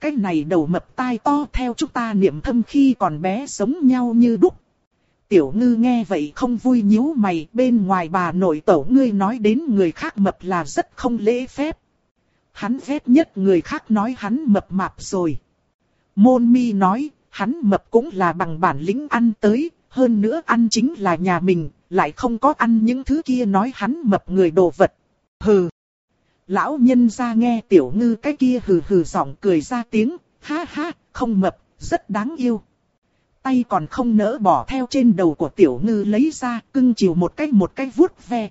A: Cái này đầu mập tai to theo chúng ta niệm thâm khi còn bé giống nhau như đúc. Tiểu ngư nghe vậy không vui nhíu mày bên ngoài bà nội tẩu ngươi nói đến người khác mập là rất không lễ phép. Hắn ghét nhất người khác nói hắn mập mạp rồi. Môn mi nói, hắn mập cũng là bằng bản lĩnh ăn tới, hơn nữa ăn chính là nhà mình, lại không có ăn những thứ kia nói hắn mập người đồ vật. Hừ. Lão nhân ra nghe tiểu ngư cái kia hừ hừ giọng cười ra tiếng, ha ha, không mập, rất đáng yêu. Tay còn không nỡ bỏ theo trên đầu của tiểu ngư lấy ra, cưng chiều một cái một cái vuốt ve.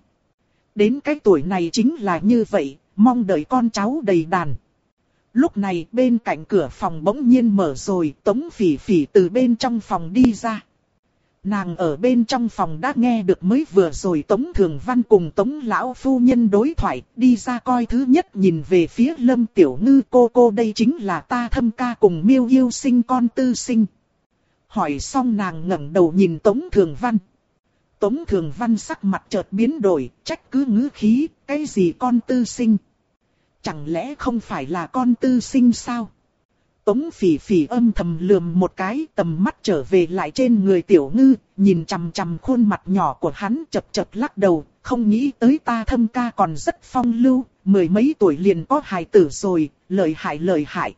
A: Đến cái tuổi này chính là như vậy, mong đợi con cháu đầy đàn. Lúc này bên cạnh cửa phòng bỗng nhiên mở rồi, Tống Phỉ Phỉ từ bên trong phòng đi ra. Nàng ở bên trong phòng đã nghe được mới vừa rồi Tống Thường Văn cùng Tống Lão Phu Nhân đối thoại, đi ra coi thứ nhất nhìn về phía Lâm Tiểu Ngư cô cô đây chính là ta thâm ca cùng miêu yêu sinh con tư sinh. Hỏi xong nàng ngẩng đầu nhìn Tống Thường Văn. Tống Thường Văn sắc mặt chợt biến đổi, trách cứ ngữ khí, cái gì con tư sinh. Chẳng lẽ không phải là con tư sinh sao? Tống phỉ phỉ âm thầm lườm một cái tầm mắt trở về lại trên người tiểu ngư, nhìn chằm chằm khuôn mặt nhỏ của hắn chập chập lắc đầu, không nghĩ tới ta thâm ca còn rất phong lưu, mười mấy tuổi liền có hài tử rồi, lời hại lời hại.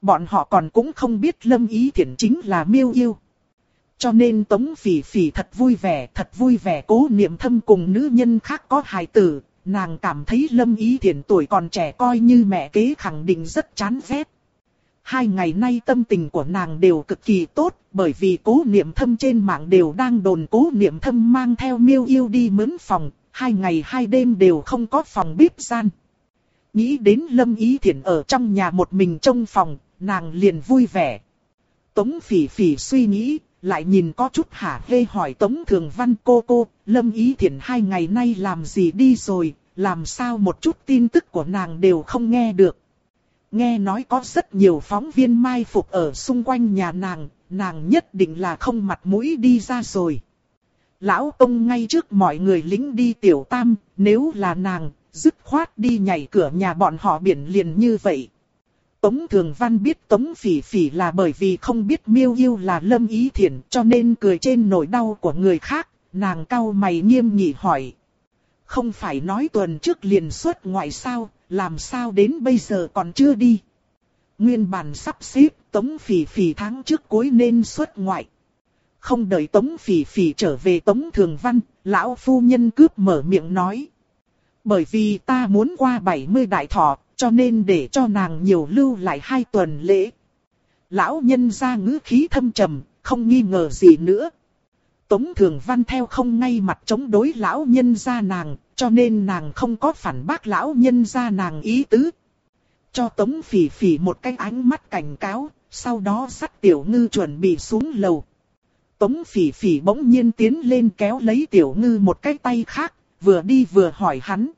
A: Bọn họ còn cũng không biết Lâm Ý Thiển chính là miêu yêu. Cho nên Tống Phỉ Phỉ thật vui vẻ, thật vui vẻ cố niệm thâm cùng nữ nhân khác có hài tử. Nàng cảm thấy Lâm Ý Thiển tuổi còn trẻ coi như mẹ kế khẳng định rất chán ghét. Hai ngày nay tâm tình của nàng đều cực kỳ tốt, bởi vì cố niệm thâm trên mạng đều đang đồn cố niệm thâm mang theo miêu yêu đi mướn phòng, hai ngày hai đêm đều không có phòng bếp gian. Nghĩ đến Lâm Ý Thiển ở trong nhà một mình trong phòng, nàng liền vui vẻ. Tống phỉ phỉ suy nghĩ, lại nhìn có chút hả hê hỏi Tống Thường Văn cô cô, Lâm Ý Thiển hai ngày nay làm gì đi rồi, làm sao một chút tin tức của nàng đều không nghe được. Nghe nói có rất nhiều phóng viên mai phục ở xung quanh nhà nàng, nàng nhất định là không mặt mũi đi ra rồi. Lão ông ngay trước mọi người lính đi tiểu tam, nếu là nàng, dứt khoát đi nhảy cửa nhà bọn họ biển liền như vậy. Tống Thường Văn biết Tống Phỉ Phỉ là bởi vì không biết miêu yêu là lâm ý thiện cho nên cười trên nỗi đau của người khác, nàng cau mày nghiêm nghị hỏi. Không phải nói tuần trước liền xuất ngoại sao, làm sao đến bây giờ còn chưa đi. Nguyên bản sắp xếp Tống Phỉ Phỉ tháng trước cuối nên xuất ngoại. Không đợi Tống Phỉ Phỉ trở về Tống Thường Văn, lão phu nhân cướp mở miệng nói. Bởi vì ta muốn qua 70 đại thọ, cho nên để cho nàng nhiều lưu lại hai tuần lễ. Lão nhân ra ngữ khí thâm trầm, không nghi ngờ gì nữa. Tống Thường Văn theo không ngay mặt chống đối lão nhân ra nàng, cho nên nàng không có phản bác lão nhân ra nàng ý tứ. Cho Tống Phỉ Phỉ một cái ánh mắt cảnh cáo, sau đó sắt Tiểu Ngư chuẩn bị xuống lầu. Tống Phỉ Phỉ bỗng nhiên tiến lên kéo lấy Tiểu Ngư một cái tay khác, vừa đi vừa hỏi hắn.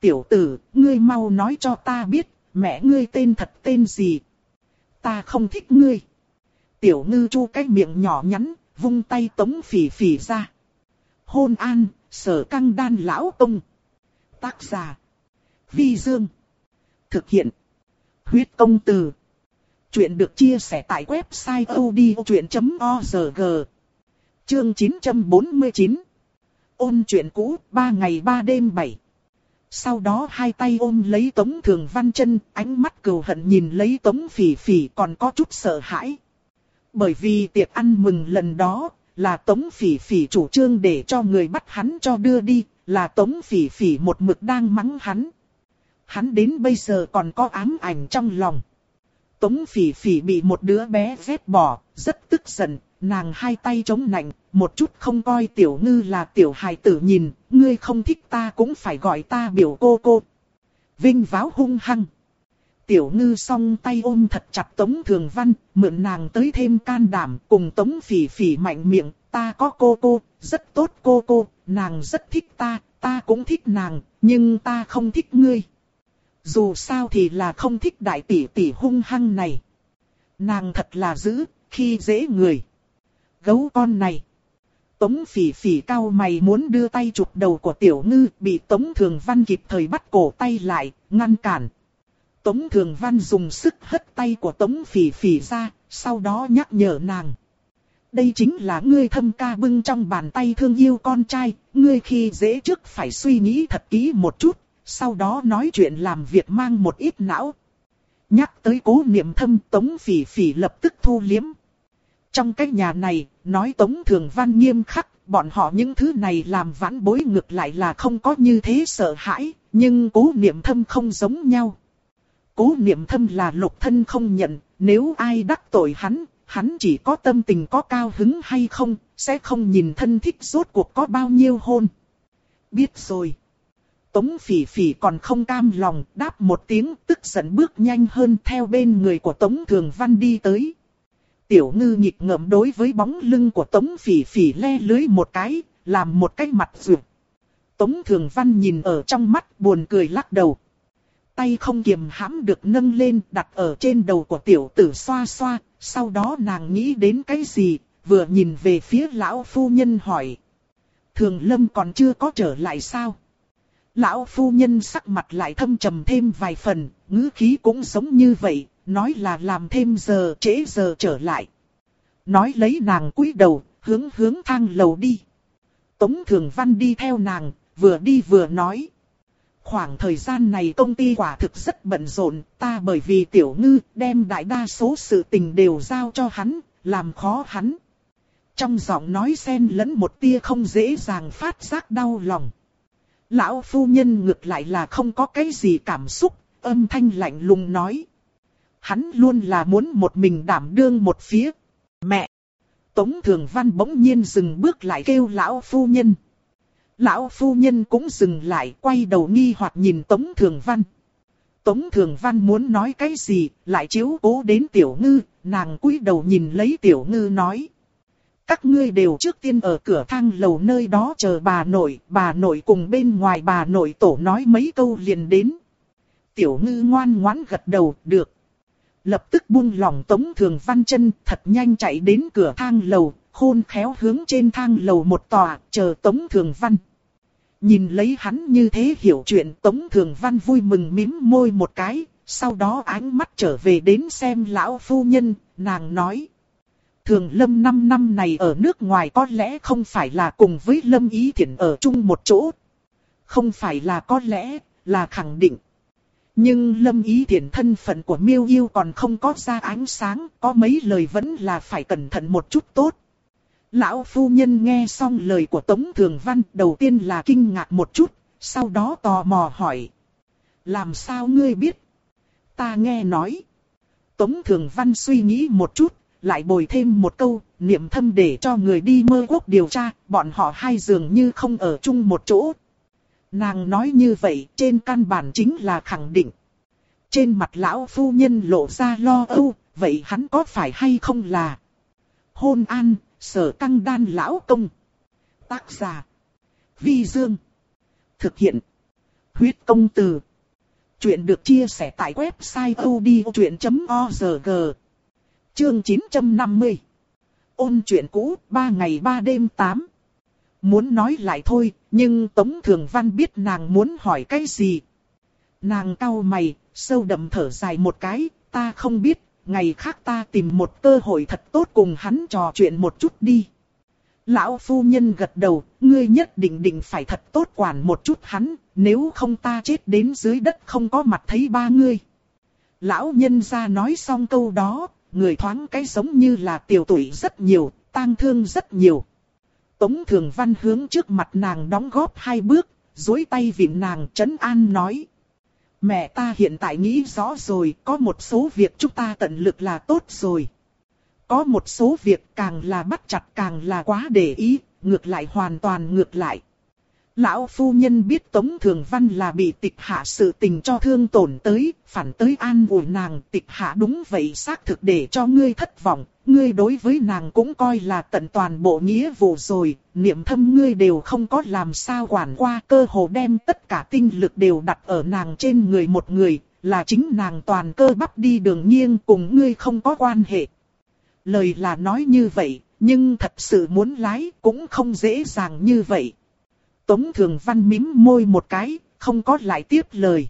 A: Tiểu tử, ngươi mau nói cho ta biết, mẹ ngươi tên thật tên gì? Ta không thích ngươi. Tiểu ngư chu cái miệng nhỏ nhắn, vung tay tống phỉ phỉ ra. Hôn an, sở căng đan lão tông. Tác giả. Vi Dương. Thực hiện. Huyết công từ. Chuyện được chia sẻ tại website odchuyện.org. Chương 949. Ôn chuyện cũ, 3 ngày 3 đêm 7. Sau đó hai tay ôm lấy Tống Thường Văn chân, ánh mắt cầu hận nhìn lấy Tống Phỉ Phỉ còn có chút sợ hãi. Bởi vì tiệc ăn mừng lần đó, là Tống Phỉ Phỉ chủ trương để cho người bắt hắn cho đưa đi, là Tống Phỉ Phỉ một mực đang mắng hắn. Hắn đến bây giờ còn có ám ảnh trong lòng. Tống Phỉ Phỉ bị một đứa bé vét bỏ, rất tức giận, nàng hai tay chống nạnh, một chút không coi tiểu ngư là tiểu hài tử nhìn, ngươi không thích ta cũng phải gọi ta biểu cô cô. Vinh váo hung hăng. Tiểu ngư song tay ôm thật chặt Tống Thường Văn, mượn nàng tới thêm can đảm cùng Tống Phỉ Phỉ mạnh miệng, ta có cô cô, rất tốt cô cô, nàng rất thích ta, ta cũng thích nàng, nhưng ta không thích ngươi. Dù sao thì là không thích đại tỷ tỷ hung hăng này. Nàng thật là dữ, khi dễ người. Gấu con này. Tống phỉ phỉ cao mày muốn đưa tay chụp đầu của tiểu ngư, bị Tống Thường Văn kịp thời bắt cổ tay lại, ngăn cản. Tống Thường Văn dùng sức hất tay của Tống phỉ phỉ ra, sau đó nhắc nhở nàng. Đây chính là ngươi thâm ca bưng trong bàn tay thương yêu con trai, ngươi khi dễ trước phải suy nghĩ thật kỹ một chút, sau đó nói chuyện làm việc mang một ít não. Nhắc tới cố niệm thâm Tống phỉ phỉ lập tức thu liếm. Trong cái nhà này, nói Tống Thường Văn nghiêm khắc, bọn họ những thứ này làm vãn bối ngược lại là không có như thế sợ hãi, nhưng cố niệm thâm không giống nhau. Cố niệm thâm là lục thân không nhận, nếu ai đắc tội hắn, hắn chỉ có tâm tình có cao hứng hay không, sẽ không nhìn thân thích rốt cuộc có bao nhiêu hôn. Biết rồi. Tống phỉ phỉ còn không cam lòng, đáp một tiếng tức giận bước nhanh hơn theo bên người của Tống Thường Văn đi tới. Tiểu ngư nhịp ngậm đối với bóng lưng của Tống Phỉ Phỉ le lưới một cái, làm một cái mặt rượt. Tống Thường Văn nhìn ở trong mắt buồn cười lắc đầu. Tay không kiềm hãm được nâng lên đặt ở trên đầu của tiểu tử xoa xoa, sau đó nàng nghĩ đến cái gì, vừa nhìn về phía lão phu nhân hỏi. Thường Lâm còn chưa có trở lại sao? Lão phu nhân sắc mặt lại thâm trầm thêm vài phần, ngữ khí cũng giống như vậy, nói là làm thêm giờ trễ giờ trở lại. Nói lấy nàng cúi đầu, hướng hướng thang lầu đi. Tống Thường Văn đi theo nàng, vừa đi vừa nói. Khoảng thời gian này công ty quả thực rất bận rộn, ta bởi vì tiểu ngư đem đại đa số sự tình đều giao cho hắn, làm khó hắn. Trong giọng nói xen lẫn một tia không dễ dàng phát giác đau lòng. Lão phu nhân ngược lại là không có cái gì cảm xúc, âm thanh lạnh lùng nói. Hắn luôn là muốn một mình đảm đương một phía. Mẹ! Tống Thường Văn bỗng nhiên dừng bước lại kêu lão phu nhân. Lão phu nhân cũng dừng lại quay đầu nghi hoặc nhìn Tống Thường Văn. Tống Thường Văn muốn nói cái gì, lại chiếu cố đến Tiểu Ngư, nàng cúi đầu nhìn lấy Tiểu Ngư nói. Các ngươi đều trước tiên ở cửa thang lầu nơi đó chờ bà nội, bà nội cùng bên ngoài bà nội tổ nói mấy câu liền đến. Tiểu Ngư ngoan ngoãn gật đầu, được. Lập tức buông lỏng Tống Thường Văn chân, thật nhanh chạy đến cửa thang lầu, khôn khéo hướng trên thang lầu một tòa, chờ Tống Thường Văn. Nhìn lấy hắn như thế hiểu chuyện Tống Thường Văn vui mừng mím môi một cái, sau đó ánh mắt trở về đến xem lão phu nhân, nàng nói. Thường Lâm năm năm này ở nước ngoài có lẽ không phải là cùng với Lâm Ý Thiển ở chung một chỗ. Không phải là có lẽ, là khẳng định. Nhưng Lâm Ý thiện thân phận của miêu yêu còn không có ra ánh sáng, có mấy lời vẫn là phải cẩn thận một chút tốt. Lão phu nhân nghe xong lời của Tống Thường Văn đầu tiên là kinh ngạc một chút, sau đó tò mò hỏi. Làm sao ngươi biết? Ta nghe nói. Tống Thường Văn suy nghĩ một chút, lại bồi thêm một câu, niệm thâm để cho người đi mơ quốc điều tra, bọn họ hai dường như không ở chung một chỗ. Nàng nói như vậy, trên căn bản chính là khẳng định. Trên mặt lão phu nhân lộ ra lo âu, vậy hắn có phải hay không là hôn an, sở căng đan lão công. Tác giả. Vi Dương. Thực hiện. Huyết công từ. Chuyện được chia sẻ tại website odchuyện.org. Chương 950. Ôn chuyện cũ, ba ngày ba đêm tám. Muốn nói lại thôi, nhưng Tống Thường Văn biết nàng muốn hỏi cái gì. Nàng cau mày, sâu đậm thở dài một cái, ta không biết, ngày khác ta tìm một cơ hội thật tốt cùng hắn trò chuyện một chút đi. Lão phu nhân gật đầu, ngươi nhất định định phải thật tốt quản một chút hắn, nếu không ta chết đến dưới đất không có mặt thấy ba ngươi. Lão nhân ra nói xong câu đó, người thoáng cái giống như là tiểu tuổi rất nhiều, tang thương rất nhiều. Tống Thường Văn hướng trước mặt nàng đóng góp hai bước, dối tay vịn nàng chấn an nói. Mẹ ta hiện tại nghĩ rõ rồi, có một số việc chúng ta tận lực là tốt rồi. Có một số việc càng là bắt chặt càng là quá để ý, ngược lại hoàn toàn ngược lại. Lão phu nhân biết Tống Thường Văn là bị tịch hạ sự tình cho thương tổn tới, phản tới an ủi nàng tịch hạ đúng vậy xác thực để cho ngươi thất vọng, ngươi đối với nàng cũng coi là tận toàn bộ nghĩa vụ rồi, niệm thâm ngươi đều không có làm sao quản qua cơ hồ đem tất cả tinh lực đều đặt ở nàng trên người một người, là chính nàng toàn cơ bắp đi đường nghiêng cùng ngươi không có quan hệ. Lời là nói như vậy, nhưng thật sự muốn lái cũng không dễ dàng như vậy. Tống Thường Văn mím môi một cái, không có lại tiếp lời.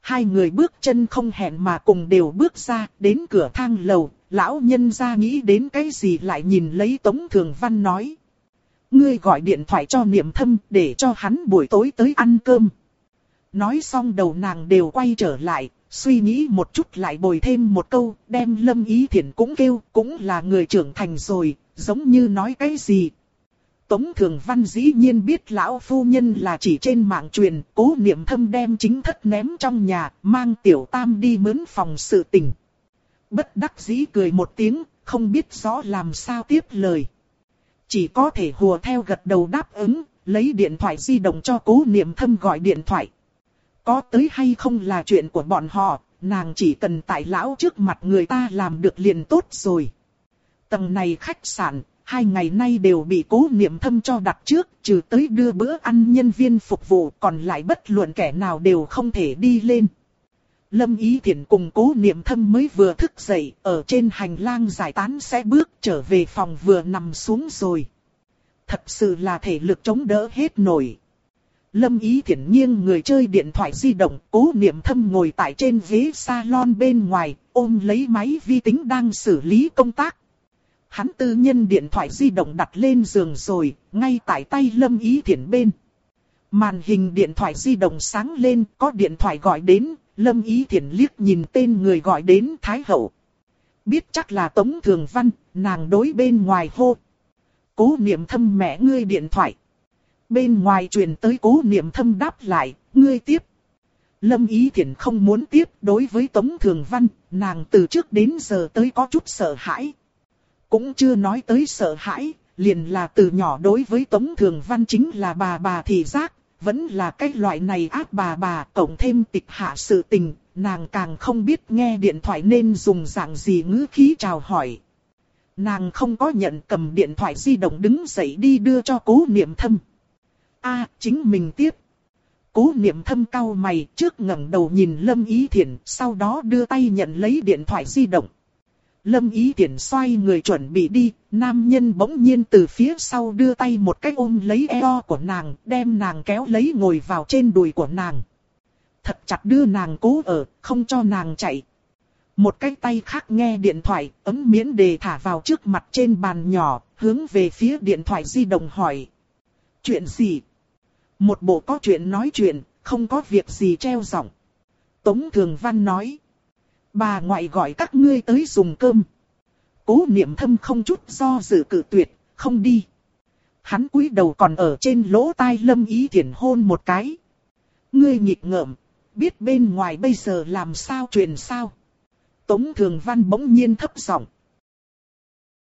A: Hai người bước chân không hẹn mà cùng đều bước ra, đến cửa thang lầu, lão nhân ra nghĩ đến cái gì lại nhìn lấy Tống Thường Văn nói. Ngươi gọi điện thoại cho niệm thâm để cho hắn buổi tối tới ăn cơm. Nói xong đầu nàng đều quay trở lại, suy nghĩ một chút lại bồi thêm một câu, đem lâm ý thiện cũng kêu, cũng là người trưởng thành rồi, giống như nói cái gì, Tống Thường Văn dĩ nhiên biết lão phu nhân là chỉ trên mạng truyền, cố niệm thâm đem chính thất ném trong nhà, mang tiểu tam đi mướn phòng sự tình. Bất đắc dĩ cười một tiếng, không biết rõ làm sao tiếp lời. Chỉ có thể hùa theo gật đầu đáp ứng, lấy điện thoại di động cho cố niệm thâm gọi điện thoại. Có tới hay không là chuyện của bọn họ, nàng chỉ cần tại lão trước mặt người ta làm được liền tốt rồi. Tầng này khách sạn, hai ngày nay đều bị cố niệm thâm cho đặt trước, trừ tới đưa bữa ăn nhân viên phục vụ còn lại bất luận kẻ nào đều không thể đi lên. Lâm Ý Thiển cùng cố niệm thâm mới vừa thức dậy, ở trên hành lang giải tán sẽ bước trở về phòng vừa nằm xuống rồi. Thật sự là thể lực chống đỡ hết nổi. Lâm Ý Thiển nghiêng người chơi điện thoại di động, cố niệm thâm ngồi tại trên ghế salon bên ngoài, ôm lấy máy vi tính đang xử lý công tác. Hắn tư nhân điện thoại di động đặt lên giường rồi, ngay tại tay Lâm Ý Thiển bên. Màn hình điện thoại di động sáng lên, có điện thoại gọi đến, Lâm Ý Thiển liếc nhìn tên người gọi đến Thái Hậu. Biết chắc là Tống Thường Văn, nàng đối bên ngoài hô. Cố niệm thâm mẹ ngươi điện thoại. Bên ngoài truyền tới cố niệm thâm đáp lại, ngươi tiếp. Lâm Ý Thiển không muốn tiếp đối với Tống Thường Văn, nàng từ trước đến giờ tới có chút sợ hãi. Cũng chưa nói tới sợ hãi, liền là từ nhỏ đối với Tống Thường Văn chính là bà bà thị giác, vẫn là cái loại này ác bà bà, cộng thêm tịch hạ sự tình, nàng càng không biết nghe điện thoại nên dùng dạng gì ngữ khí chào hỏi. Nàng không có nhận cầm điện thoại di động đứng dậy đi đưa cho cố niệm thâm. a chính mình tiếp. Cố niệm thâm cau mày trước ngẩng đầu nhìn Lâm Ý Thiển, sau đó đưa tay nhận lấy điện thoại di động. Lâm Ý Thiển xoay người chuẩn bị đi, nam nhân bỗng nhiên từ phía sau đưa tay một cái ôm lấy eo của nàng, đem nàng kéo lấy ngồi vào trên đùi của nàng. Thật chặt đưa nàng cố ở, không cho nàng chạy. Một cái tay khác nghe điện thoại, ấm miễn đề thả vào trước mặt trên bàn nhỏ, hướng về phía điện thoại di động hỏi. Chuyện gì? Một bộ có chuyện nói chuyện, không có việc gì treo giọng. Tống Thường Văn nói. Bà ngoại gọi các ngươi tới dùng cơm. Cố niệm thâm không chút do dự cử tuyệt, không đi. Hắn cúi đầu còn ở trên lỗ tai lâm ý thiển hôn một cái. Ngươi nghịch ngợm, biết bên ngoài bây giờ làm sao truyền sao. Tống Thường Văn bỗng nhiên thấp giọng.